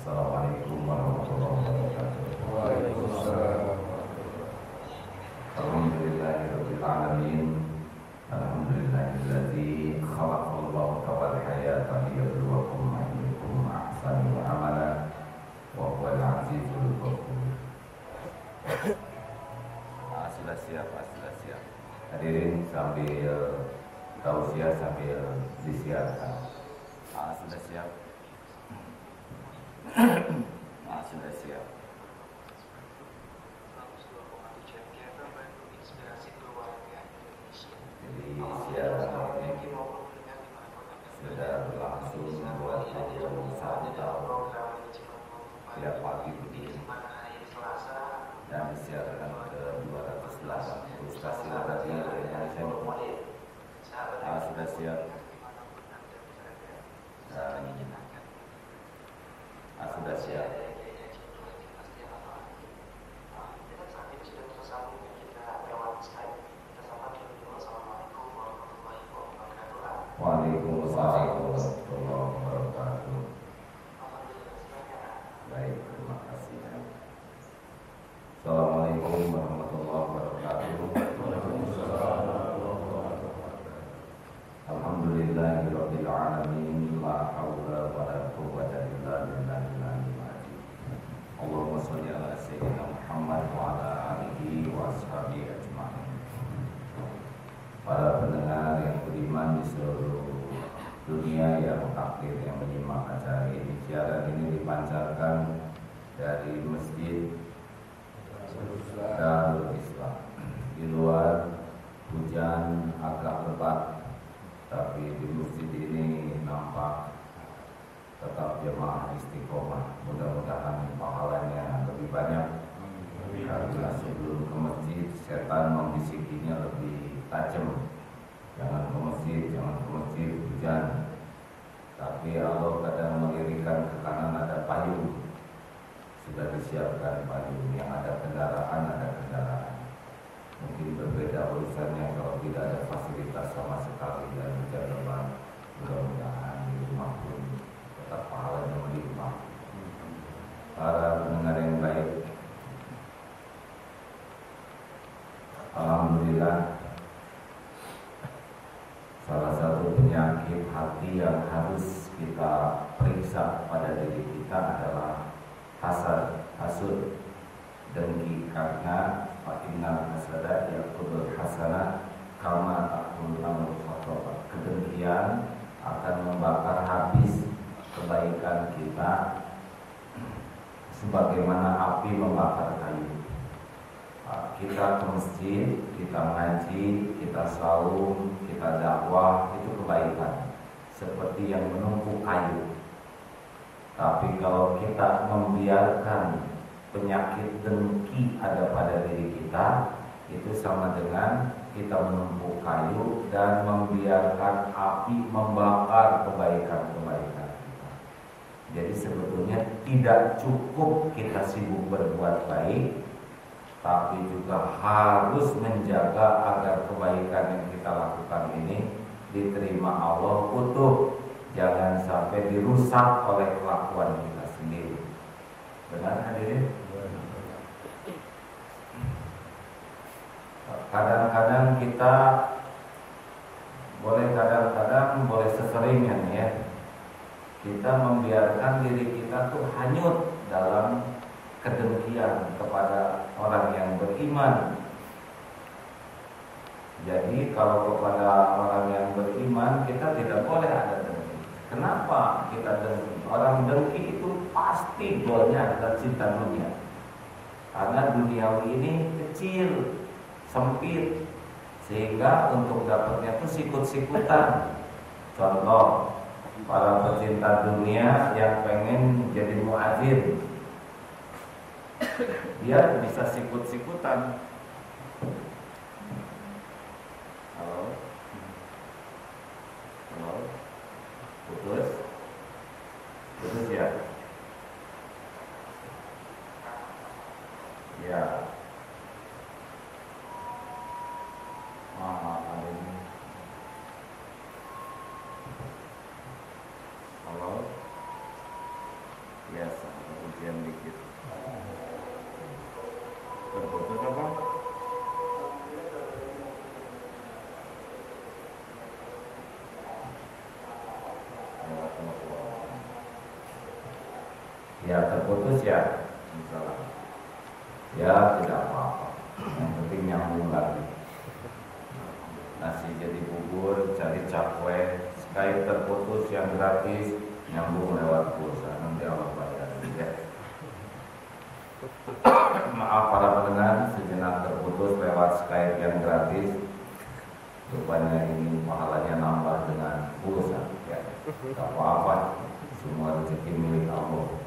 Assalamualaikum warahmatullahi wabarakatuh. Waalaikumsalam. Alhamdulillahirabbil alamin. Alhamdulillahilladzi khalaqal mauta wal hayata liyabluwakum ayyukum ahsanu amala wa huwal azizul ghafur. Ah, sudah siap, ah, sudah siap. Hadirin sambil tausiah sambil disiarkan. Ah, sudah siap. Ah, sudah siap. Jadi siaran ini sudah berlangsung buat tahun satu tahun tiap pagi begini dan disiarkan ke 280 stasiun radio Indonesia ah, sudah siap dan ah, sudah siap Waalaikumsalam warahmatullahi wabarakatuh Baik, terima kasih Assalamualaikum warahmatullahi wabarakatuh Alhamdulillahirabbil alamin la haula wala quwwata illa billahil aliyyil azim. Allahumma shalli ala sayyidina Muhammad wa ala alihi wa ashabihi ajma'in. Para pendengar yang beriman di seluruh dunia yang takdir yang menyimak acara ini siaran ini dipancarkan dari masjid Darul Islam di luar hujan agak lebat tapi di masjid ini nampak tetap jemaah istiqomah. Mudah-mudahan pahalanya lebih banyak. Karena sebelum ke masjid setan membisikinya lebih tajam. Jangan ke masjid jangan ke masjid hujan. Tapi Allah kadang melirikan ke kanan ada payung. Sudah disiapkan payung. Yang ada kendaraan ada kendaraan mungkin berbeda urusannya kalau tidak ada fasilitas sama sekali dan lebat mudah-mudahan di rumah pun tetap pahalanya melimpah para pendengar yang baik Alhamdulillah salah satu penyakit hati yang harus kita periksa pada diri kita adalah hasad, hasud, dengki karena Fa'inna hasada yaqudul hasana Kama takul amul khotoba Kedengkian akan membakar habis kebaikan kita Sebagaimana api membakar kayu. Kita ke masjid, kita mengaji, kita saum, kita dakwah Itu kebaikan. Seperti yang menumpuk kayu. Tapi kalau kita membiarkan penyakit dengki ada pada diri kita itu sama dengan kita menumpuk kayu dan membiarkan api membakar kebaikan-kebaikan kita. Jadi sebetulnya tidak cukup kita sibuk berbuat baik, tapi juga harus menjaga agar kebaikan yang kita lakukan ini diterima Allah utuh, jangan sampai dirusak oleh kelakuan kita. Benar hadirin? Kadang-kadang kita boleh kadang-kadang boleh seseringnya nih ya kita membiarkan diri kita tuh hanyut dalam kedengkian kepada orang yang beriman. Jadi kalau kepada orang yang beriman kita tidak boleh ada dengki. Kenapa kita dengki? Orang dengki itu pasti golnya adalah cinta dunia. Karena duniawi ini kecil, sempit, sehingga untuk dapatnya itu sikut-sikutan. Contoh, para pecinta dunia yang pengen jadi muadzin, dia bisa sikut-sikutan. Halo, halo, putus, putus ya. Ya. Maaf hari ini. Halo. Biasa. sekian dikit terputus apa ya terputus ya ya tidak apa-apa. Yang penting nyambung lagi nasi jadi bubur cari cakwe Skype terputus yang gratis nyambung lewat pulsa. Nanti Allah bayar ya. maaf para pendengar sejenak terputus lewat Skype yang gratis. Rupanya ini pahalanya nambah dengan pulsa ya. Apa-apa semua rezeki milik Allah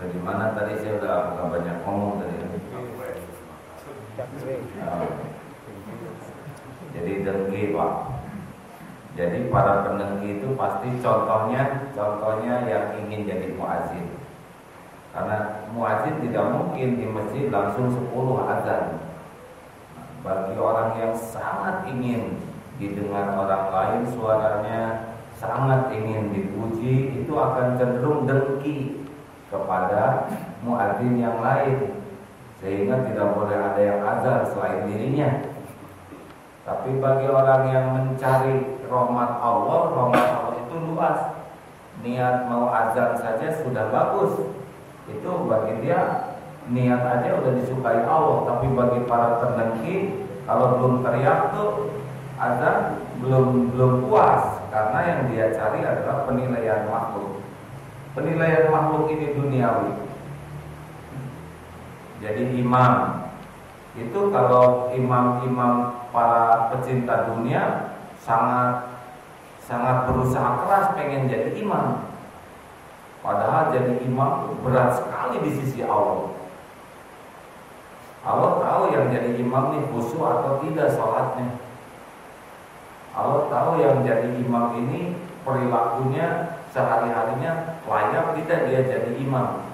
Bagaimana tadi saya udah agak banyak ngomong tadi. Nah, jadi dengki pak. Jadi para pendengki itu pasti contohnya, contohnya yang ingin jadi muazin. Karena muazin tidak mungkin di masjid langsung 10 azan. Bagi orang yang sangat ingin didengar orang lain suaranya sangat ingin dipuji itu akan cenderung dengki kepada muadzin yang lain sehingga tidak boleh ada yang azan selain dirinya. Tapi bagi orang yang mencari rahmat Allah, rahmat Allah itu luas. Niat mau azan saja sudah bagus. Itu bagi dia niat aja udah disukai Allah. Tapi bagi para pendengki, kalau belum teriak tuh azan belum belum puas karena yang dia cari adalah penilaian makhluk penilaian makhluk ini duniawi. Jadi imam itu kalau imam-imam para pecinta dunia sangat sangat berusaha keras pengen jadi imam. Padahal jadi imam berat sekali di sisi Allah. Allah tahu yang jadi imam ini khusyuk atau tidak sholatnya. Allah tahu yang jadi imam ini perilakunya sehari-harinya layak tidak dia jadi imam.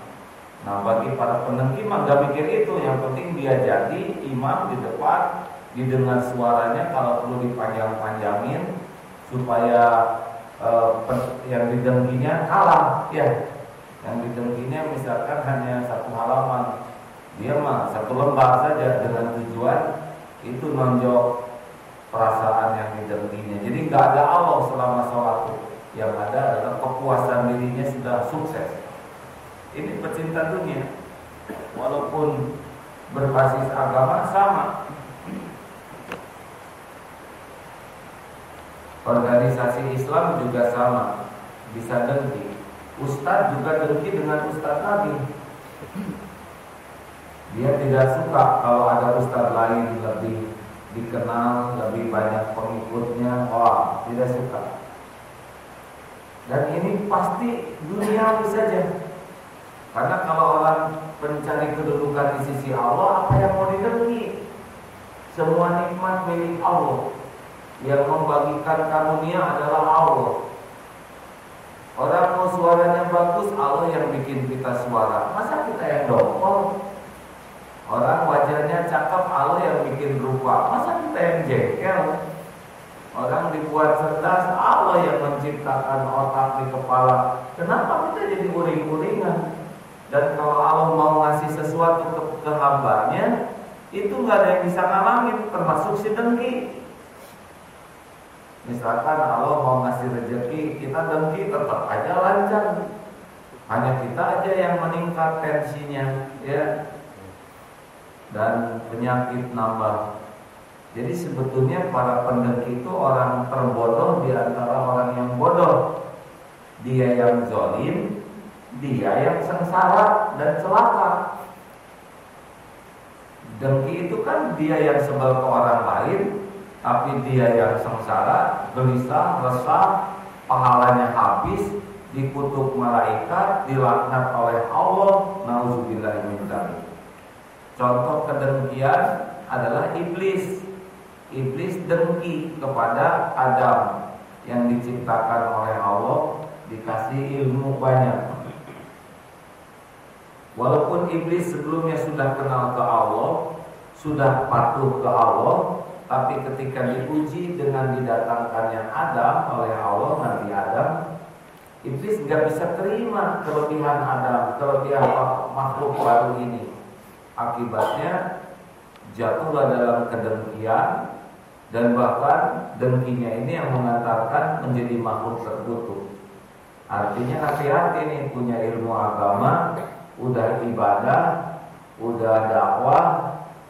Nah bagi para pendengki mah gak mikir itu, yang penting dia jadi imam di depan, didengar suaranya kalau perlu dipanjang-panjangin supaya eh, yang didengkinya kalah ya. Yang didengkinya misalkan hanya satu halaman, dia mah satu lembar saja dengan tujuan itu nonjok perasaan yang didengkinya. Jadi nggak ada Allah selama sholat yang ada adalah kepuasan dirinya sudah sukses. Ini pecinta dunia, walaupun berbasis agama sama. Organisasi Islam juga sama, bisa dengki. Ustadz juga dengki dengan Ustadz Nabi. Dia tidak suka kalau ada Ustadz lain lebih dikenal, lebih banyak pengikutnya. Wah, tidak suka. Dan ini pasti duniawi saja. Karena kalau orang mencari kedudukan di sisi Allah, apa yang mau didengki? Semua nikmat milik Allah. Yang membagikan karunia adalah Allah. Orang mau suaranya bagus, Allah yang bikin kita suara. Masa kita yang dongkol? Orang wajahnya cakep, Allah yang bikin rupa. Masa kita yang jengkel? Orang dibuat cerdas, Allah yang menciptakan otak di kepala. Kenapa kita jadi uring-uringan? Dan kalau Allah mau ngasih sesuatu ke, ke hambanya, itu nggak ada yang bisa ngalangin, termasuk si dengki. Misalkan Allah mau ngasih rezeki, kita dengki tetap aja lancar. Hanya kita aja yang meningkat tensinya, ya. Dan penyakit nambah jadi sebetulnya para pendekik itu orang terbodoh di antara orang yang bodoh. Dia yang zolim, dia yang sengsara dan celaka. Dengki itu kan dia yang sebel ke orang lain, tapi dia yang sengsara, gelisah, resah, pahalanya habis, dikutuk malaikat, dilaknat oleh Allah. Nauzubillah min Contoh kedengkian adalah iblis Iblis dengki kepada Adam yang diciptakan oleh Allah dikasih ilmu banyak. Walaupun iblis sebelumnya sudah kenal ke Allah, sudah patuh ke Allah, tapi ketika diuji dengan didatangkannya Adam oleh Allah Nabi Adam, Iblis nggak bisa terima kelebihan Adam, kelebihan makhluk baru ini. Akibatnya jatuhlah dalam kedengkian dan bahkan dengkinya ini yang mengantarkan menjadi makhluk terkutuk. Artinya hati-hati nih punya ilmu agama, udah ibadah, udah dakwah,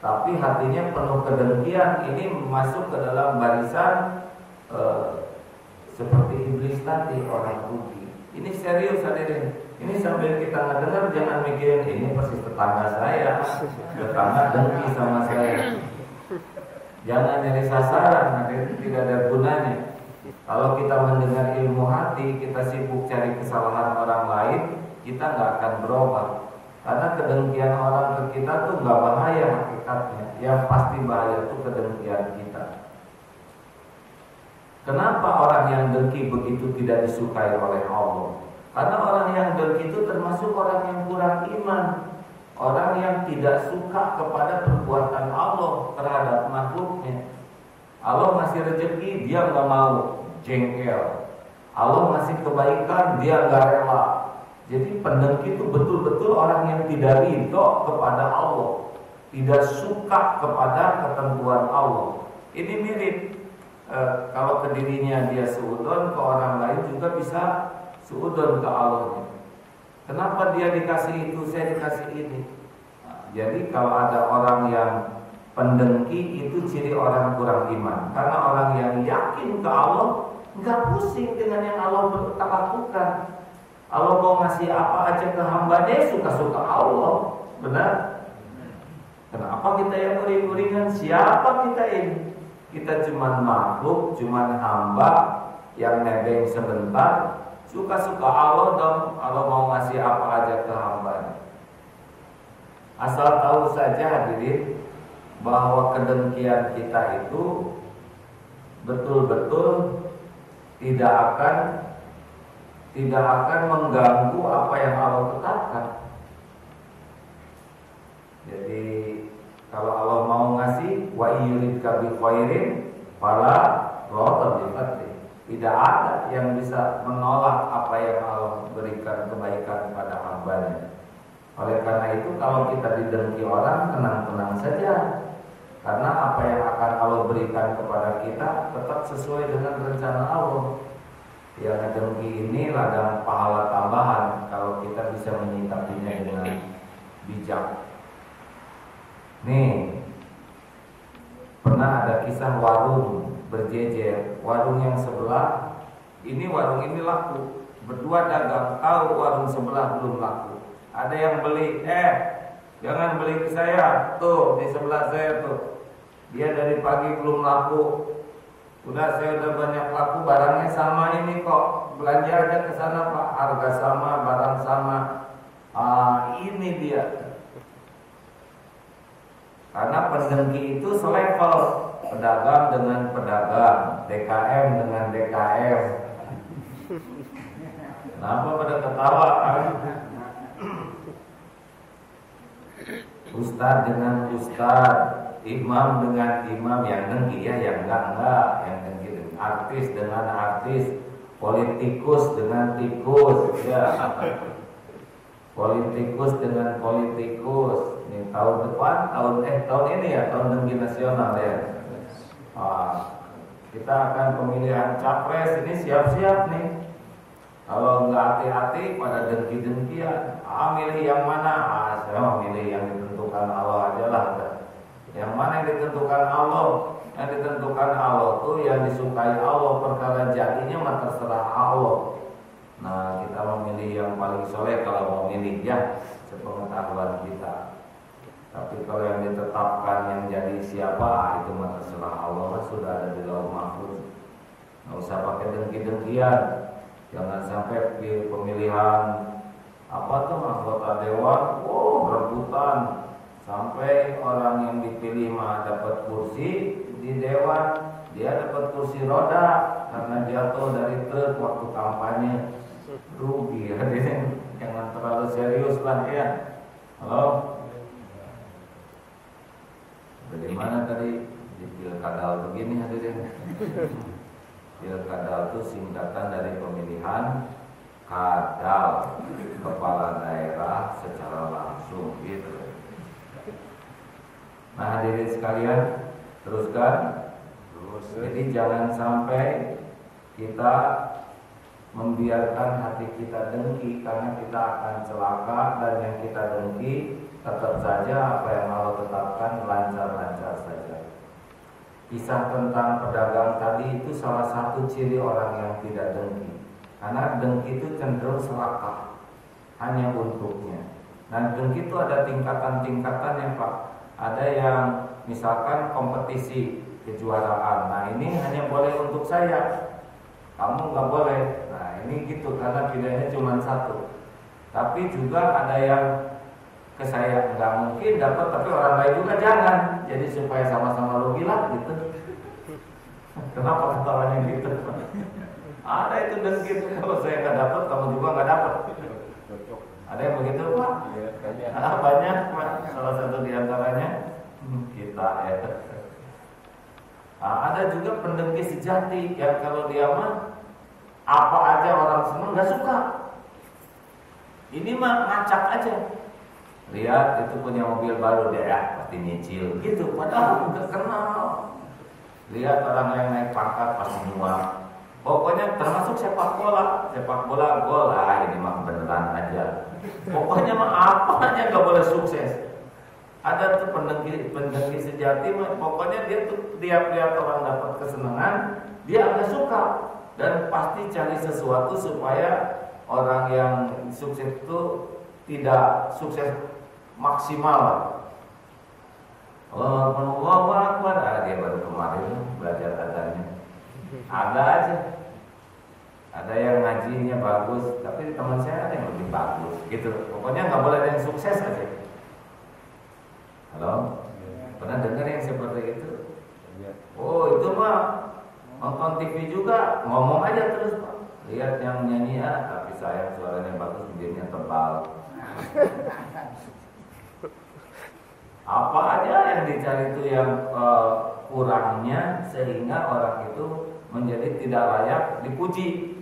tapi hatinya penuh kedengkian. Ini masuk ke dalam barisan eh, seperti iblis tadi orang rugi. Ini serius hadirin. Ini sambil kita ngedengar jangan mikirin ini persis tetangga saya, tetangga dengki sama saya. Jangan jadi sasaran, hadirin tidak ada gunanya. Kalau kita mendengar ilmu hati, kita sibuk cari kesalahan orang lain, kita nggak akan berubah. Karena kedengkian orang ke kita tuh nggak bahaya hakikatnya. Yang pasti bahaya itu kedengkian kita. Kenapa orang yang dengki begitu tidak disukai oleh Allah? Karena orang yang dengki itu termasuk orang yang kurang iman Orang yang tidak suka kepada perbuatan Allah terhadap makhluknya. Allah masih rezeki, dia nggak mau. Jengkel. Allah masih kebaikan, dia nggak rela. Jadi pendengki itu betul-betul orang yang tidak ridho kepada Allah. Tidak suka kepada ketentuan Allah. Ini mirip e, kalau ke dirinya dia seudon ke orang lain juga bisa seudon ke Allah. Kenapa dia dikasih itu, saya dikasih ini? Nah, jadi kalau ada orang yang pendengki itu ciri orang kurang iman. Karena orang yang yakin ke Allah nggak pusing dengan yang Allah lakukan. Allah mau ngasih apa aja ke hamba dia suka-suka Allah, benar? Kenapa kita yang uring-uringan? Siapa kita ini? Kita cuma makhluk, cuma hamba yang nebeng sebentar, suka-suka Allah dong. Allah mau ngasih apa aja ke hamba. Asal tahu saja hadirin bahwa kedengkian kita itu betul-betul tidak akan tidak akan mengganggu apa yang Allah tetapkan. Jadi kalau Allah mau ngasih wa yuridka bi khairin fala rotan Tidak ada yang bisa menolak apa yang Allah berikan kebaikan pada hambanya. Oleh karena itu kalau kita didengki orang tenang-tenang saja. Karena apa yang akan Allah berikan kepada kita tetap sesuai dengan rencana Allah. Yang dengki ini ladang pahala tambahan kalau kita bisa menyikapinya dengan bijak. Nih, pernah ada kisah warung berjejer. Warung yang sebelah, ini warung ini laku. Berdua dagang, tahu warung sebelah belum laku. Ada yang beli, eh jangan beli ke saya, tuh di sebelah saya tuh. Dia dari pagi belum laku. Udah saya udah banyak laku, barangnya sama ini kok. Belanja aja ke sana Pak, harga sama, barang sama. Ah, ini dia karena pendengki itu selevel pedagang dengan pedagang, DKM dengan DKM. Kenapa pada ketawa? Ustadz dengan ustadz, imam dengan imam yang dengki ya, yang enggak enggak, yang dengki artis dengan artis, politikus dengan tikus, ya. Politikus dengan politikus, tahun depan, tahun eh tahun ini ya tahun dengki nasional ya. Ah, kita akan pemilihan capres ini siap-siap nih. Kalau nggak hati-hati pada dengki-dengkian, ah milih yang mana? Ah saya mau milih yang ditentukan Allah aja lah. Yang mana yang ditentukan Allah? Yang ditentukan Allah tuh yang disukai Allah perkara jadinya mah terserah Allah. Nah kita memilih yang paling soleh kalau mau milih ya sepengetahuan kita. Tapi kalau yang ditetapkan yang jadi siapa itu mah terserah Allah sudah ada di lauh mahfuz. Nggak usah pakai dengki-dengkian. Jangan sampai pemilihan apa tuh anggota dewan, oh rebutan. Sampai orang yang dipilih mah dapat kursi di dewan, dia dapat kursi roda karena jatuh dari truk waktu kampanye. Rugi hadirin jangan terlalu serius lah ya. Halo Bagaimana tadi di pilkada begini hadirin? Pilkada itu singkatan dari pemilihan kadal kepala daerah secara langsung gitu. Nah hadirin sekalian teruskan. Jadi jangan sampai kita membiarkan hati kita dengki karena kita akan celaka dan yang kita dengki tetap saja apa yang Allah tetapkan lancar-lancar saja. Kisah tentang pedagang tadi itu salah satu ciri orang yang tidak dengki. Karena dengki itu cenderung serakah hanya untuknya. Dan dengki itu ada tingkatan-tingkatan ya Pak. Ada yang misalkan kompetisi kejuaraan. Nah ini hanya boleh untuk saya. Kamu nggak boleh. Nah ini gitu karena pilihannya cuma satu. Tapi juga ada yang ke saya nggak mungkin dapat tapi orang lain juga jangan. Jadi supaya sama-sama rugi lah gitu. Kenapa orang gitu? Ada itu dan gitu kalau saya nggak dapat kamu juga nggak dapat. Ada yang begitu pak? Ya, banyak. banyak pak. Salah satu di antaranya hmm, kita ya. Nah, ada juga pendengki sejati yang kalau dia mah apa aja orang senang nggak suka. Ini mah ngacak aja. Lihat itu punya mobil baru dia ya pasti nyicil gitu. Padahal nggak kenal. Lihat orang yang naik pangkat pasti muak. Pokoknya termasuk sepak bola, sepak bola gol lah ini mah beneran aja. Pokoknya mah apa aja nggak boleh sukses. Ada tuh pendengki pendengki sejati, pokoknya dia tuh tiap lihat orang dapat kesenangan, dia akan suka dan pasti cari sesuatu supaya orang yang sukses itu tidak sukses maksimal. Allah Akbar, ah, dia baru kemarin belajar adanya. Ada aja. Ada yang ngajinya bagus tapi teman saya ada yang lebih bagus gitu. Pokoknya nggak boleh ada yang sukses aja. Halo? Pernah dengar yang seperti itu? Iya. oh itu mah nonton TV juga ngomong aja terus pak. Lihat yang nyanyi ya tapi saya suaranya bagus bibirnya tebal apa aja yang dicari itu yang uh, kurangnya sehingga orang itu menjadi tidak layak dipuji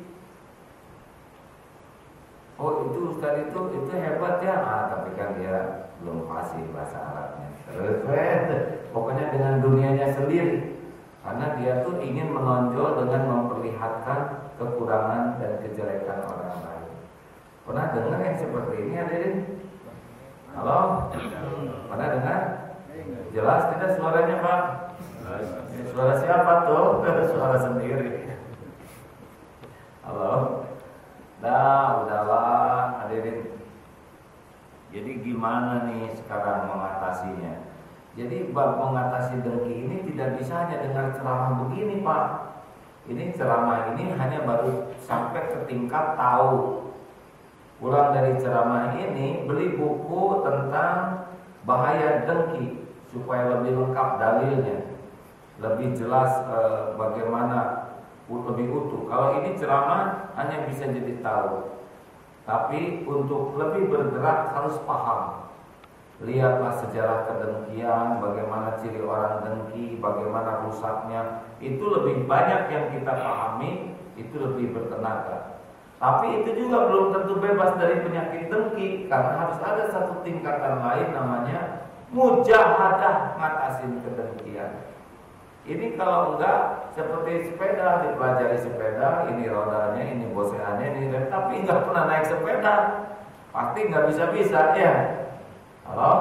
Oh itu Ustaz itu itu hebat ya, ah, tapi kan dia belum fasih bahasa Arabnya. Terus pokoknya dengan dunianya sendiri, karena dia tuh ingin menonjol dengan memperlihatkan kekurangan dan kejelekan orang lain. Pernah dengar yang seperti ini hadirin? Halo? Pernah dengar? Jelas tidak suaranya Pak? Suara siapa tuh? Suara sendiri. Halo? Dah, udahlah hadirin. Jadi gimana nih sekarang mengatasinya? Jadi mengatasi dengki ini tidak bisa hanya dengan ceramah begini Pak. Ini ceramah ini hanya baru sampai ke tingkat tahu. Pulang dari ceramah ini beli buku tentang bahaya dengki supaya lebih lengkap dalilnya, lebih jelas eh, bagaimana lebih utuh. Kalau ini ceramah hanya bisa jadi tahu. Tapi untuk lebih bergerak harus paham. Lihatlah sejarah kedengkian, bagaimana ciri orang dengki, bagaimana rusaknya. Itu lebih banyak yang kita pahami, itu lebih bertenaga. Tapi itu juga belum tentu bebas dari penyakit dengki karena harus ada satu tingkatan lain namanya mujahadah ngatasin kedengkian. Ini kalau enggak seperti sepeda dipelajari sepeda, ini rodanya, ini bosengannya, ini tapi enggak pernah naik sepeda, pasti enggak bisa-bisa ya. Halo,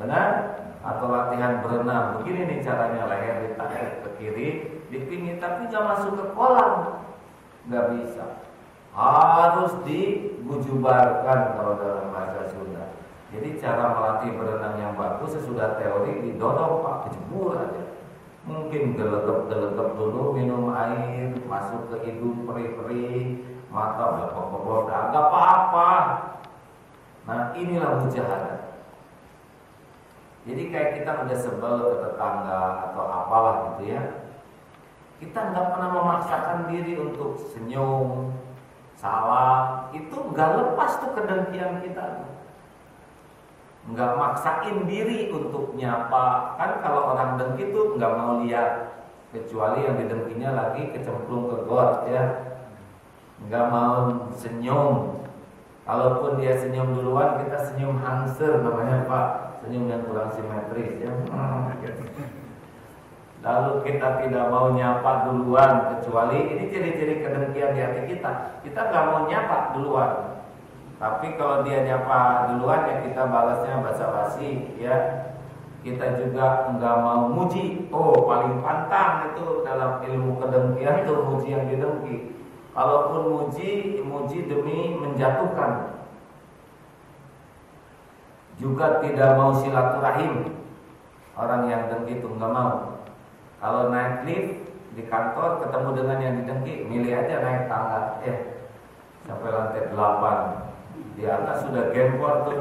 benar? Atau latihan berenang, begini nih caranya leher ditarik ke kiri, dipingin tapi enggak masuk ke kolam, enggak bisa. Harus digujubarkan kalau dalam bahasa. Jadi cara melatih berenang yang bagus sesudah teori didorong pak. Kejebur aja. Mungkin gelegep-gelegep dulu minum air masuk ke hidung peri-peri mata berpokok-pokok agak apa-apa. Nah inilah mujahadah. Jadi kayak kita udah sebel ke tetangga atau apalah gitu ya. Kita nggak pernah memaksakan diri untuk senyum salah itu nggak lepas tuh kedengkian kita nggak maksain diri untuk nyapa kan kalau orang dengki tuh nggak mau lihat kecuali yang didengkinya lagi kecemplung ke got ya nggak mau senyum. Kalaupun dia senyum duluan, kita senyum hangser namanya Pak, senyum yang kurang simetris ya. Lalu kita tidak mau nyapa duluan kecuali ini ciri-ciri kedengkian di hati kita. Kita nggak mau nyapa duluan. Tapi kalau dia nyapa duluan ya kita balasnya basa-basi ya. Kita juga nggak mau muji. Oh paling pantang itu dalam ilmu kedengkian itu muji yang didengki. Kalaupun muji, muji demi menjatuhkan. Juga tidak mau silaturahim. Orang yang dengki itu nggak mau. Kalau naik lift di kantor ketemu dengan yang didengki, milih aja naik tangga. Ya, sampai lantai 8 Di atas sudah gempor tuh.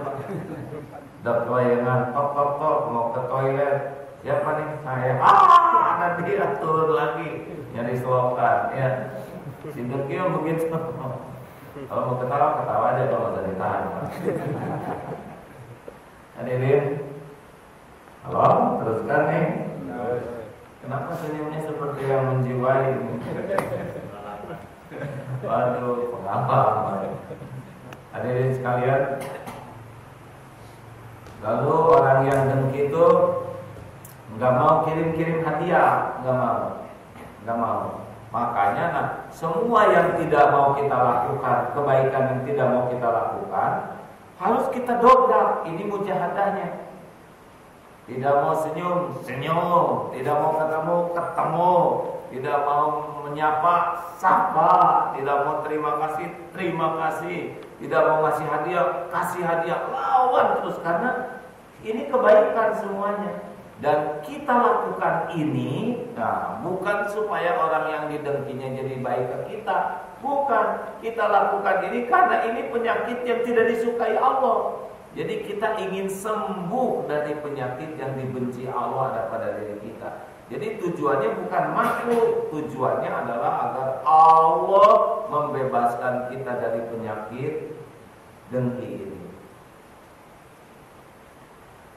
Udah kelayangan, tok tok tok mau ke toilet. Siapa nih? Saya. Ah, ada dia turun lagi nyari selokan. Ya, Si Dukio begitu. Kalau mau ketawa, ketawa aja kalau nggak ditahan. Hadirin, halo, teruskan nih. Kenapa senyumnya seperti yang menjiwai? Waduh, pengalaman. Hadirin sekalian, lalu orang yang dengki itu nggak mau kirim-kirim hadiah, nggak mau, nggak mau. Makanya nah, semua yang tidak mau kita lakukan, kebaikan yang tidak mau kita lakukan, harus kita dobrak. Ini mujahadahnya. Tidak mau senyum, senyum. Tidak mau ketemu, ketemu. Tidak mau menyapa, sapa. Tidak mau terima kasih, terima kasih. Tidak mau ngasih hadiah, kasih hadiah. Lawan terus karena ini kebaikan semuanya dan kita lakukan ini nah, bukan supaya orang yang didengkinya jadi baik ke kita bukan kita lakukan ini karena ini penyakit yang tidak disukai Allah jadi kita ingin sembuh dari penyakit yang dibenci Allah ada pada diri kita. Jadi tujuannya bukan makhluk tujuannya adalah agar Allah membebaskan kita dari penyakit dengki ini.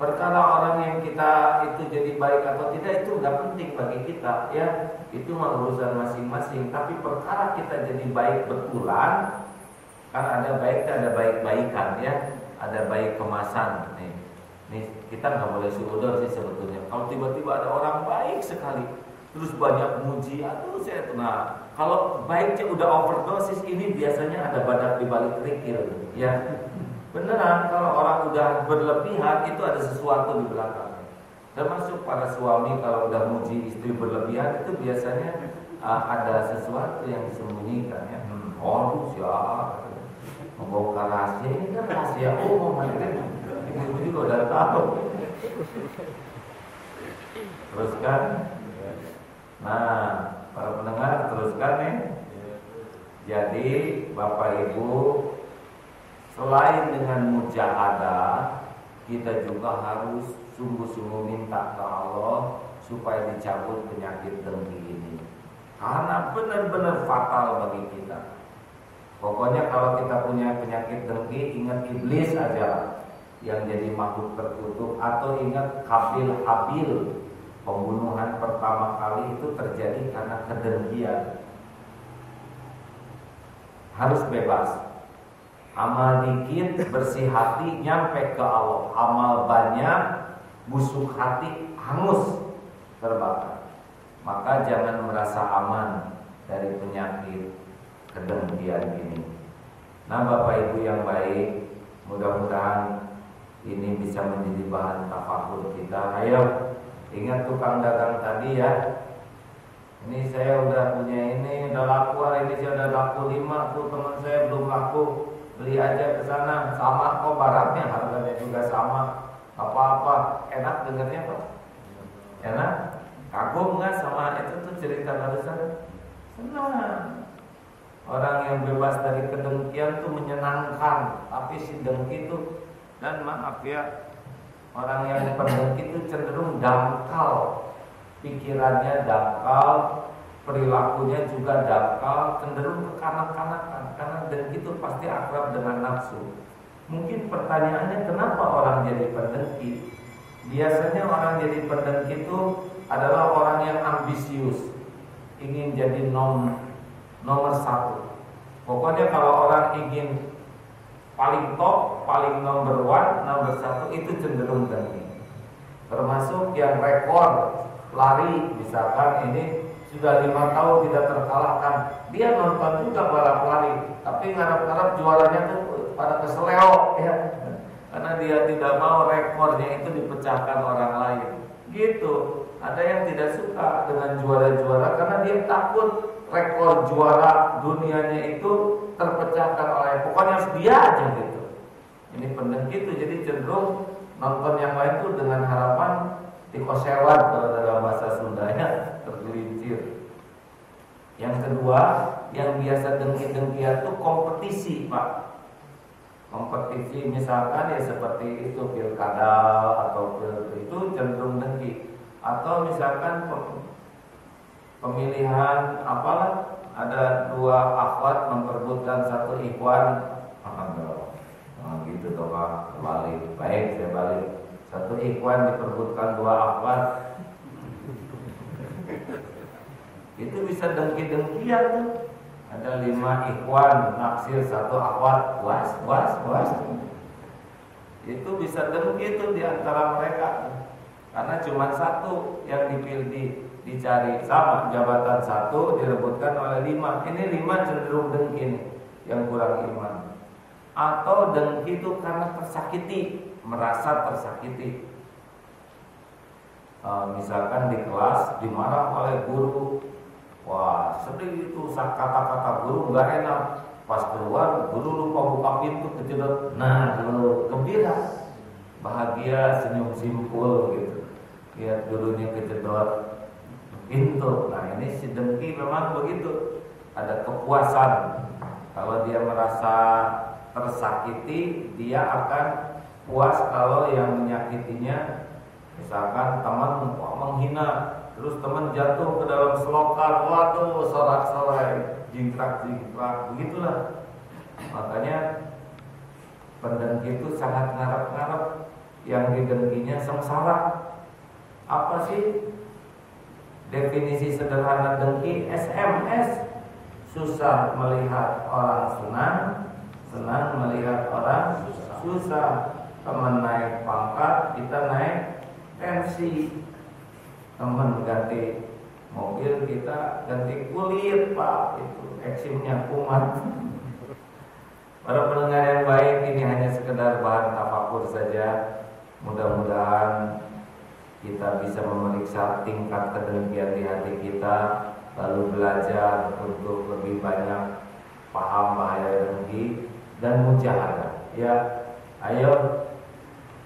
Perkara orang yang kita itu jadi baik atau tidak itu nggak penting bagi kita ya. Itu urusan masing-masing. Tapi perkara kita jadi baik betulan kan ada baik ada baik baikan ya ada baik kemasan nih. Nih kita nggak boleh suudon sih sebetulnya. Kalau tiba-tiba ada orang baik sekali terus banyak muji aduh saya nah kalau baiknya udah overdosis ini biasanya ada badak di balik kerikil ya Beneran kalau orang udah berlebihan itu ada sesuatu di belakangnya. Termasuk para suami kalau udah muji istri berlebihan itu biasanya uh, ada sesuatu yang disembunyikan ya. Hmm, oh siapa membawa rahasia ini kan rahasia umum kan. Ibu juga udah tahu. Teruskan. Nah, para pendengar teruskan nih. Jadi Bapak Ibu Selain dengan mujahadah, kita juga harus sungguh-sungguh minta ke Allah supaya dicabut penyakit dengki ini. Karena benar-benar fatal bagi kita. Pokoknya kalau kita punya penyakit dengki, ingat iblis aja yang jadi makhluk tertutup atau ingat Kabil Habil pembunuhan pertama kali itu terjadi karena kedengkian. Harus bebas. Amal dikit bersih hati nyampe ke Allah. Amal banyak busuk hati hangus terbakar. Maka jangan merasa aman dari penyakit kedengkian ini. Nah Bapak Ibu yang baik, mudah-mudahan ini bisa menjadi bahan tafakur kita. Ayo ingat tukang dagang tadi ya. Ini saya udah punya ini, udah laku hari ini saya udah laku lima, tuh teman saya belum laku beli aja ke sana sama kok barangnya harganya juga sama apa-apa enak dengernya kok enak kagum nggak sama itu tuh cerita barusan senang orang yang bebas dari kedengkian tuh menyenangkan tapi si dengki itu dan maaf ya orang yang pendengki itu cenderung dangkal pikirannya dangkal perilakunya juga dangkal cenderung kekanak-kanakan karena dan itu pasti akrab dengan nafsu. Mungkin pertanyaannya kenapa orang jadi pendengki? Biasanya orang jadi pendengki itu adalah orang yang ambisius, ingin jadi nom, nomor satu. Pokoknya kalau orang ingin paling top, paling nomor one, nomor satu itu cenderung tinggi. Termasuk yang rekor lari, misalkan ini sudah lima tahun tidak terkalahkan, dia nonton juga balap lari, tapi ngarap-ngarap juaranya tuh pada keseleo ya, karena dia tidak mau rekornya itu dipecahkan orang lain. Gitu. Ada yang tidak suka dengan juara-juara karena dia takut rekor juara dunianya itu terpecahkan oleh pokoknya dia aja gitu. Ini pendek itu jadi cenderung nonton yang lain tuh dengan harapan dikosewat kalau dalam bahasa Sundanya tergelincir. Yang kedua, yang biasa dengki-dengkian itu kompetisi, Pak. Kompetisi misalkan ya seperti itu pilkada atau pil itu cenderung dengki. Atau misalkan pemilihan apalah ada dua akhwat memperbutkan satu ikhwan. Alhamdulillah nah, gitu toh balik. Baik saya balik. Satu ikhwan diperbutkan dua akhwat. Itu bisa dengki-dengkian tuh. Ada lima ikhwan naksir satu akhwat. Was was was. Itu bisa dengki itu di antara mereka. Karena cuma satu yang dipilih. di dicari sama jabatan satu direbutkan oleh lima. Ini lima cenderung dengki yang kurang iman. Atau dengki itu karena tersakiti merasa tersakiti. E, misalkan di kelas dimarah oleh guru. Wah sedih itu kata-kata guru nggak enak. Pas keluar guru lupa buka pintu kejedot nah lu gembira. Bahagia senyum simpul gitu. Lihat gurunya kejedot pintu. Nah ini si dengki memang begitu. Ada kepuasan. Kalau dia merasa tersakiti, dia akan puas kalau yang menyakitinya misalkan teman menghina terus teman jatuh ke dalam selokan waduh sorak-sorai jingkrak-jingkrak begitulah makanya pendengki itu sangat ngarap-ngarap yang didengkinya sengsara apa sih Definisi sederhana dengki SMS Susah melihat orang senang Senang melihat orang susah. Teman naik pangkat Kita naik tensi. Teman ganti mobil Kita ganti kulit Pak. Itu eksimnya kumat. Para pendengar yang baik Ini hanya sekedar bahan tafakur saja. Mudah-mudahan kita bisa memeriksa tingkat kedengkian di hati kita lalu belajar untuk lebih banyak paham bahaya dengki dan mujahadah. Ya ayo.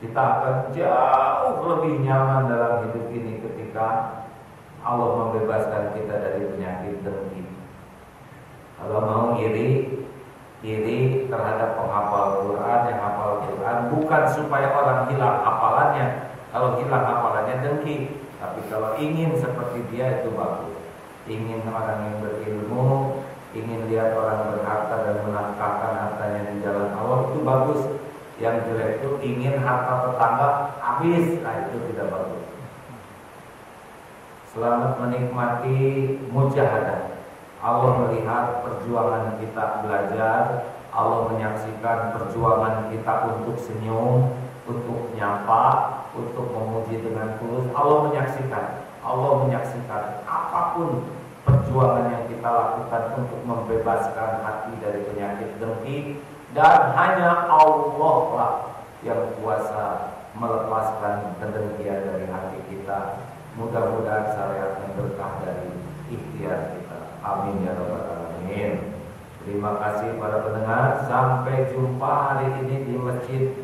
Kita akan jauh lebih nyaman dalam hidup ini ketika Allah membebaskan kita dari penyakit dengki. Kalau mau iri iri terhadap penghafal Quran yang hafal Quran bukan supaya orang hilang hafalannya. Kalau hilang hafalannya dengki. Tapi kalau ingin seperti dia itu bagus. Ingin orang yang berilmu, ingin lihat orang berharta dan menafkahkan hartanya di jalan Allah itu bagus. Yang jelek itu ingin harta tetangga habis, nah itu tidak bagus. Selamat menikmati mujahadah. Allah melihat perjuangan kita belajar, Allah menyaksikan perjuangan kita untuk senyum, untuk nyapa, untuk memuji dengan tulus. Allah menyaksikan, Allah menyaksikan apa pun perjuangan yang kita lakukan untuk membebaskan hati dari penyakit dengki dan hanya Allah lah yang kuasa melepaskan kedengkian dari hati kita. Mudah-mudahan syariat yang berkah dari ikhtiar kita. Amin ya rabbal alamin. Terima kasih para pendengar. Sampai jumpa hari ini di Masjid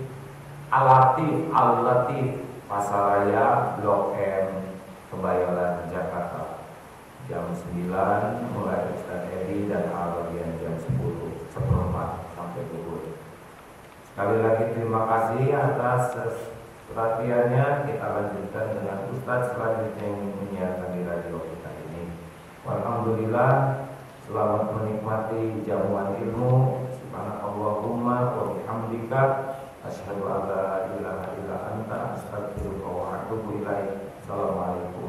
Al-Latif Al-Latif Pasaraya Blok M Kebayoran Jakarta. Jam 9 mulai Ustaz Edi dan Al-Bagian jam 10 seperempat sampai pukul sekali lagi terima kasih atas perhatiannya. Kita lanjutkan dengan Ustaz selanjutnya yang menyiarkan di radio kita ini. Alhamdulillah selamat menikmati jamuan ilmu. Subhanallahumma wa bihamdika Anta. Assalamualaikum warahmatullahi wabarakatuh.